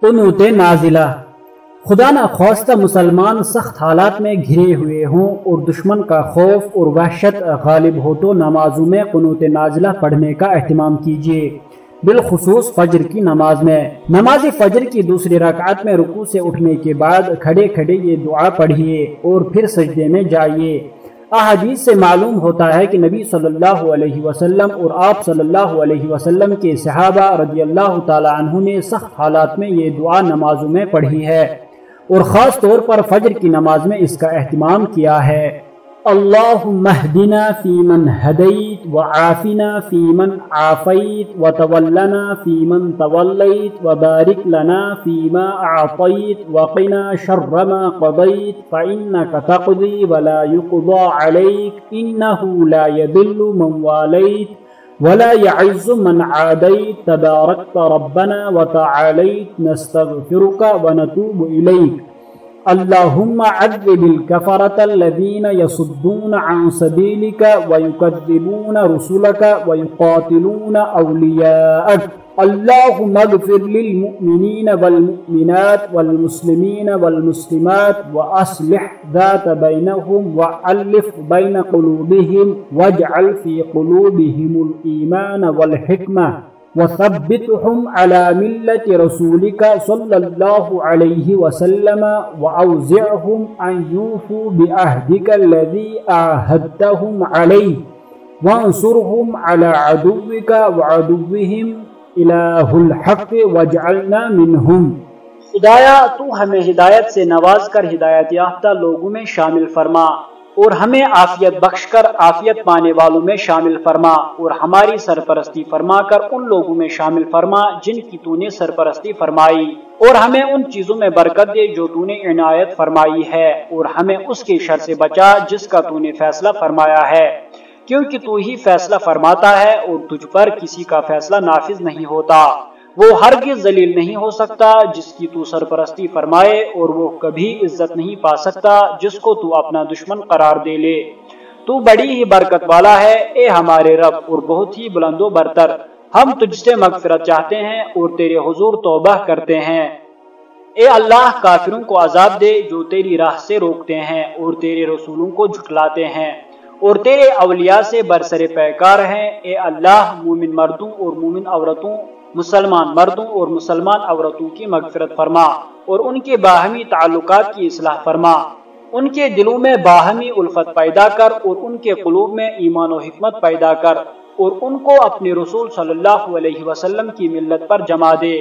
قنوت نازلہ۔ خدا نہ خواستہ مسلمان سخت حالات میں گھرے ہوئے ہوں اور دشمن کا خوف اور وحشت، غالب ہو تو نمازوں میں قنوت نازلہ پڑھنے کا اہتمام کیجیے۔ بالخصوص فجر کی نماز میں۔ نماز فجر کی دوسری رکعت میں رکوع سے اٹھنے کے بعد کھڑے کھڑے یہ دعا پڑھیے اور پھر سجدے میں جائیے۔ احادیث سے معلوم ہوتا ہے کہ نبی صلی اللہ علیہ وسلم اور آپ صلی اللہ علیہ وسلم کے صحابہ رضی اللہ تعالی عنہ نے سخت حالات میں یہ دعا نمازوں میں پڑھی ہے اور خاص طور پر فجر کی نماز میں اس کا اہتمام کیا ہے۔ اللهم اهدنا فيمن هديت وعافنا فيمن عافيت وتولنا فيمن توليت وبارك لنا فيما أعطيت وقنا شر ما قضيت فإنك تقضي ولا يقضى عليك إنه لا يذل من واليت ولا يعز من عاديت تباركت ربنا وتعاليت نستغفرك ونتوب إليك اللهم عذب الكفرة الذين يصدون عن سبيلك ويكذبون رسلك ويقاتلون أولياءك. اللهم اغفر للمؤمنين والمؤمنات والمسلمين والمسلمات وأصلح ذات بينهم وألف بين قلوبهم واجعل في قلوبهم الإيمان والحكمة. وثبتهم على ملة رسولك صلى الله عليه وسلم وأوزعهم أن يوفوا بأهدك الذي أعهدتهم عليه وانصرهم على عدوك وعدوهم إله الحق واجعلنا منهم. خدایا، تو ہمیں ہدایت سے نواز کر ہدایت یافتہ لوگوں میں شامل فرما۔ اور ہمیں آفیت بخش کر آفیت پانے والوں میں شامل فرما اور ہماری سرپرستی فرما کر ان لوگوں میں شامل فرما جن کی تو نے سرپرستی فرمائی اور ہمیں ان چیزوں میں برکت دے جو تو نے عنایت فرمائی ہے اور ہمیں اس کے شر سے بچا جس کا تو نے فیصلہ فرمایا ہے۔ کیونکہ تو ہی فیصلہ فرماتا ہے اور تجھ پر کسی کا فیصلہ نافذ نہیں ہوتا۔ وہ ہرگز ذلیل نہیں ہو سکتا جس کی تو سرپرستی فرمائے اور وہ کبھی عزت نہیں پا سکتا جس کو تو اپنا دشمن قرار دے لے۔ تو بڑی ہی برکت والا ہے، اے ہمارے رب، اور بہت ہی بلند و برتر۔ ہم تجھ سے مغفرت چاہتے ہیں اور تیرے حضور توبہ کرتے ہیں۔ اے اللہ، کافروں کو عذاب دے جو تیری راہ سے روکتے ہیں اور تیرے رسولوں کو جھٹلاتے ہیں۔ اور تیرے اولیاء سے برسر پیکار ہیں۔ اے اللہ، مومن مردوں اور مومن عورتوں مسلمان مردوں اور مسلمان عورتوں کی مغفرت فرما اور ان کے باہمی تعلقات کی اصلاح فرما۔ ان کے دلوں میں باہمی الفت پیدا کر اور ان کے قلوب میں ایمان و حکمت پیدا کر اور ان کو اپنے رسول صلی اللہ علیہ وسلم کی ملت پر جما دے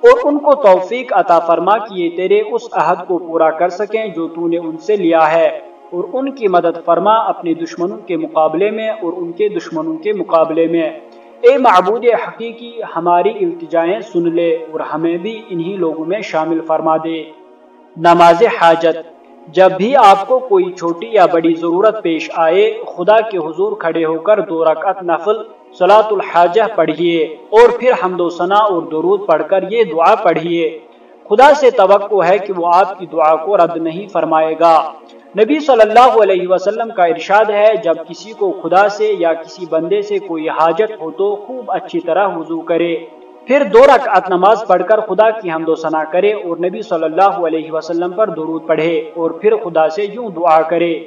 اور ان کو توفیق عطا فرما کیے تیرے اس عہد کو پورا کر سکیں جو تو نے ان سے لیا ہے اور ان کی مدد فرما اپنے دشمنوں کے مقابلے میں اور ان کے دشمنوں کے مقابلے میں۔ اے معبود حقیقی، ہماری التجائیں سن لے اور ہمیں بھی انہی لوگوں میں شامل فرما دے۔ نماز حاجت، جب بھی آپ کو کوئی چھوٹی یا بڑی ضرورت پیش آئے، خدا کے حضور کھڑے ہو کر دو رکعت نفل صلاة الحاجہ پڑھیے اور پھر حمد و ثنا اور درود پڑھ کر یہ دعا پڑھیے۔ خدا سے توقع ہے کہ وہ آپ کی دعا کو رد نہیں فرمائے گا۔ نبی صلی اللہ علیہ وسلم کا ارشاد ہے، جب کسی کو خدا سے یا کسی بندے سے کوئی حاجت ہو تو خوب اچھی طرح وضو کرے۔ پھر دو رکعت نماز پڑھ کر خدا کی حمد و ثنا کرے اور نبی صلی اللہ علیہ وسلم پر درود پڑھے اور پھر خدا سے یوں دعا کرے۔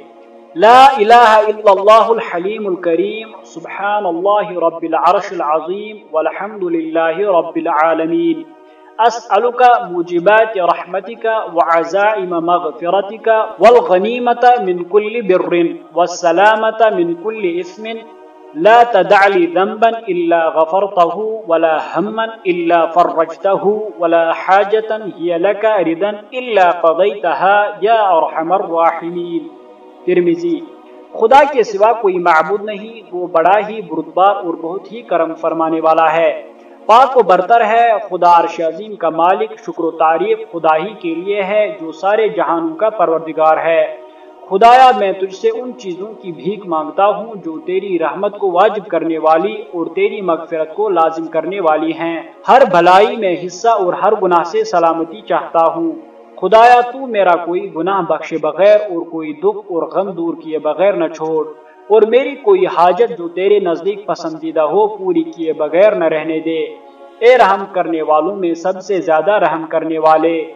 لا الہ الا اللہ الحلیم الکریم، سبحان اللہ رب العرش العظیم، والحمد للہ رب العالمین۔ اسألك موجبات رحمتك وعزائم مغفرتك والغنيمة من كل بر والسلامة من كل اسم لا تدع لي ذنبا إلا غفرته ولا هما إلا فرجته ولا حاجة هي لك ردا إلا قضيتها يا أرحم الراحمين. ترمزی خدا کے سوا کوئی معبود نہیں، وہ بڑا ہی بردبار اور بہت ہی کرم فرمانے والا ہے۔ پاک و برتر ہے، خدا عرش عظیم کا مالک، شکر و تعریف خدا ہی کے لیے ہے، جو سارے جہانوں کا پروردگار ہے۔ خدایا، میں تجھ سے ان چیزوں کی بھیک مانگتا ہوں جو تیری رحمت کو واجب کرنے والی اور تیری مغفرت کو لازم کرنے والی ہیں۔ ہر بھلائی میں حصہ اور ہر گناہ سے سلامتی چاہتا ہوں۔ خدایا، تو میرا کوئی گناہ بخشے بغیر اور کوئی دکھ اور غم دور کیے بغیر نہ چھوڑ۔ اور میری کوئی حاجت جو تیرے نزدیک پسندیدہ ہو پوری کیے بغیر نہ رہنے دے۔ اے رحم کرنے والوں میں سب سے زیادہ رحم کرنے والے۔